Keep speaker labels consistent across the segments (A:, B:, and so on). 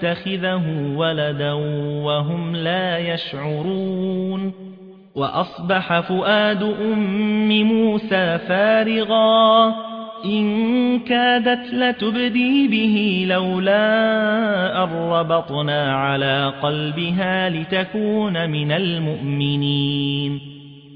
A: نتخذه ولدا وهم لا يشعرون وأصبح فؤاد أم موسى فارغا إن كادت لتبدي به لولا أن ربطنا على قلبها لتكون من المؤمنين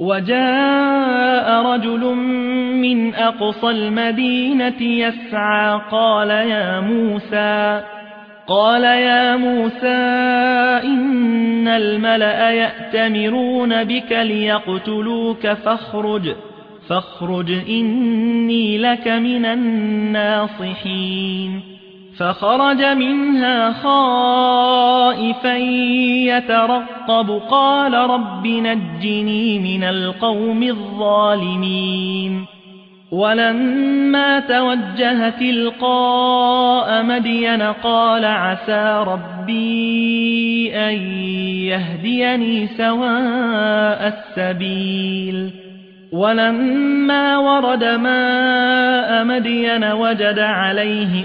A: وجاء رجل من أقصى المدينة يسعى قال يا موسى قال يا موسى إن الملأ يأتمرون بك ليقتلوك فاخرج فاخرج إني لك من الناصحين. فخرج منها خائفا يترقب. قال رب نجني من القوم الظالمين. ولما توجه تلقاء مدين قال عسى ربي أن يهديني سواء السبيل. ولما ورد ماء مدين وجد عليه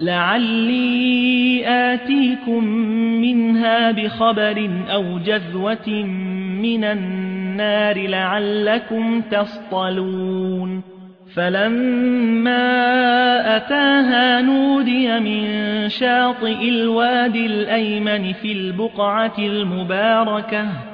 A: لعلي آتيكم منها بخبر أو جذوة من النار لعلكم تصطلون فلما أتاها نودي من شاطئ الوادي الأيمن في البقعة المباركة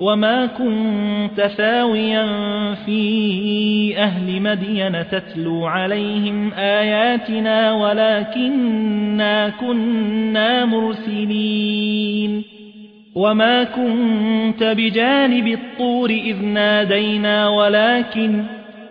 A: وما كنت ثاويا في أهل مدين تتلو عليهم آياتنا ولكننا كنا مرسلين وما كنت بجانب الطور إذ نادينا ولكن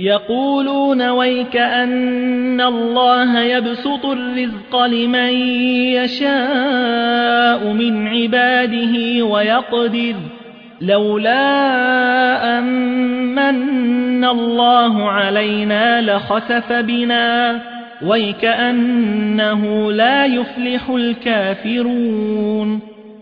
A: يقولون ويك أن الله يبسط الرزق لمن يشاء من عباده ويقدر لولا أمن الله علينا لخسف بنا ويكأنه لا يفلح الكافرون